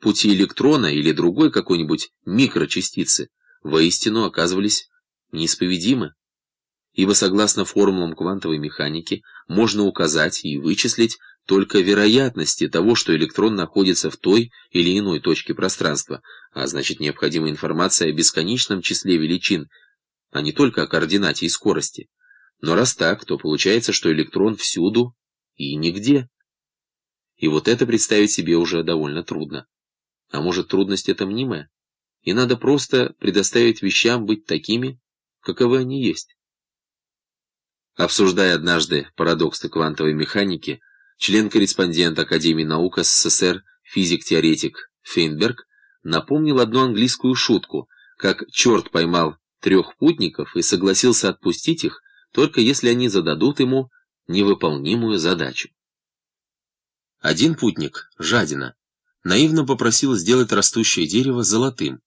пути электрона или другой какой-нибудь микрочастицы воистину оказывались неисповедимы, ибо согласно формулам квантовой механики можно указать и вычислить только вероятности того, что электрон находится в той или иной точке пространства, а значит необходима информация о бесконечном числе величин, а не только о координате и скорости. Но раз так, то получается, что электрон всюду и нигде. И вот это представить себе уже довольно трудно. А может, трудность это мнимая? И надо просто предоставить вещам быть такими, каковы они есть. Обсуждая однажды парадоксы квантовой механики, член-корреспондент Академии наук СССР, физик-теоретик Фейнберг, напомнил одну английскую шутку, как черт поймал трех путников и согласился отпустить их, только если они зададут ему невыполнимую задачу. Один путник, жадина, наивно попросил сделать растущее дерево золотым.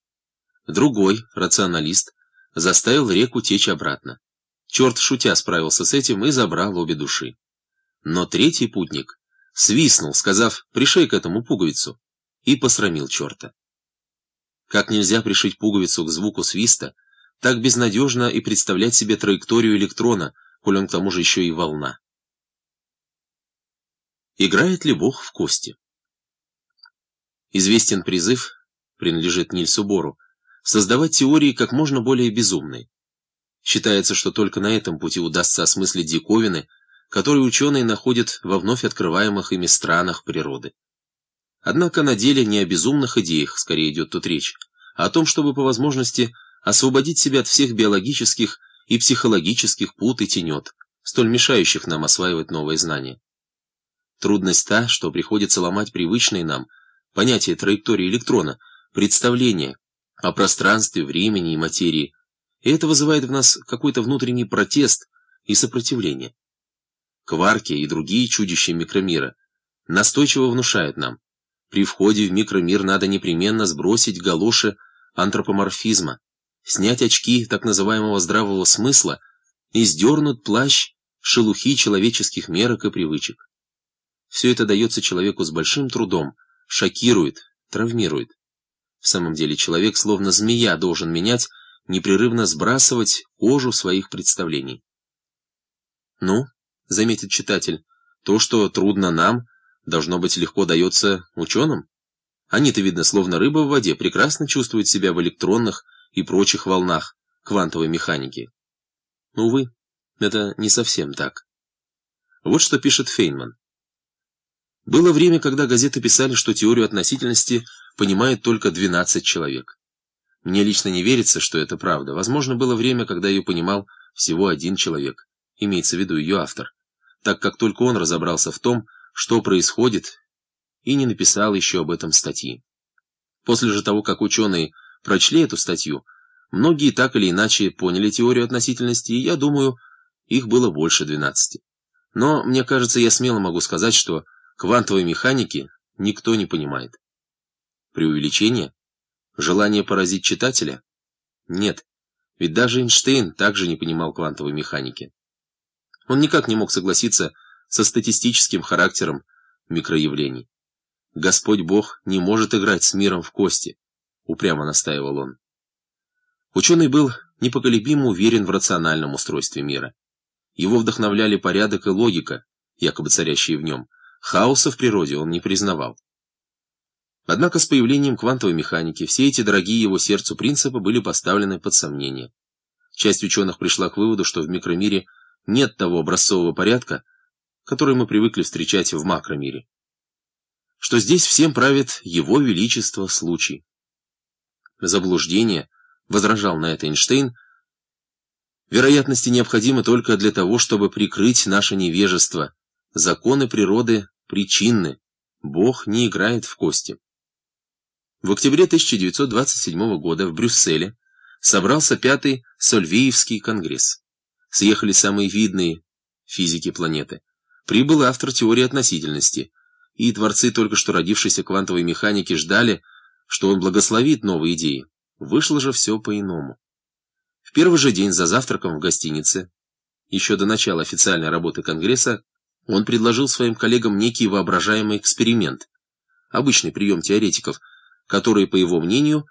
Другой, рационалист, заставил реку течь обратно. Черт, шутя, справился с этим и забрал обе души. Но третий путник свистнул, сказав «пришей к этому пуговицу», и посрамил черта. Как нельзя пришить пуговицу к звуку свиста, так безнадежно и представлять себе траекторию электрона, коль он к тому же еще и волна. Играет ли Бог в кости? Известен призыв, принадлежит Нильсу Бору, создавать теории как можно более безумные. Считается, что только на этом пути удастся осмыслить диковины, которые ученые находят во вновь открываемых ими странах природы. Однако на деле не о безумных идеях скорее идет тут речь, а о том, чтобы по возможности освободить себя от всех биологических и психологических пут и тенет, столь мешающих нам осваивать новые знания. Трудность та, что приходится ломать привычные нам понятия траектории электрона, представления о пространстве, времени и материи, и это вызывает в нас какой-то внутренний протест и сопротивление. Кварки и другие чудища микромира настойчиво внушают нам, при входе в микромир надо непременно сбросить галоши антропоморфизма, снять очки так называемого здравого смысла и сдернуть плащ шелухи человеческих мерок и привычек. Все это дается человеку с большим трудом, шокирует, травмирует. В самом деле человек, словно змея, должен менять, непрерывно сбрасывать кожу своих представлений. Ну, заметит читатель, то, что трудно нам, должно быть легко дается ученым. Они-то, видно, словно рыба в воде, прекрасно чувствуют себя в электронных и прочих волнах квантовой механики. Увы, это не совсем так. Вот что пишет Фейнман. Было время, когда газеты писали, что теорию относительности понимает только 12 человек. Мне лично не верится, что это правда. Возможно, было время, когда ее понимал всего один человек, имеется в виду ее автор, так как только он разобрался в том, что происходит, и не написал еще об этом статьи. После же того, как ученые прочли эту статью, многие так или иначе поняли теорию относительности, и я думаю, их было больше 12. Но, мне кажется, я смело могу сказать, что Квантовой механики никто не понимает. Преувеличение? Желание поразить читателя? Нет, ведь даже Эйнштейн также не понимал квантовой механики. Он никак не мог согласиться со статистическим характером микроявлений. Господь Бог не может играть с миром в кости, упрямо настаивал он. Ученый был непоколебимо уверен в рациональном устройстве мира. Его вдохновляли порядок и логика, якобы царящие в нем, Хаоса в природе он не признавал. Однако с появлением квантовой механики все эти дорогие его сердцу принципы были поставлены под сомнение. Часть ученых пришла к выводу, что в микромире нет того образцового порядка, который мы привыкли встречать в макромире. Что здесь всем правит его величество случай. Заблуждение, возражал на это Эйнштейн, вероятности необходимы только для того, чтобы прикрыть наше невежество. Законы природы причинны. Бог не играет в кости. В октябре 1927 года в Брюсселе собрался пятый Сольвеевский конгресс. Съехали самые видные физики планеты. Прибыл автор теории относительности, и творцы только что родившейся квантовой механики ждали, что он благословит новые идеи. Вышло же все по-иному. В первый же день за завтраком в гостинице, еще до начала официальной работы Конгресса, он предложил своим коллегам некий воображаемый эксперимент, обычный прием теоретиков, которые, по его мнению,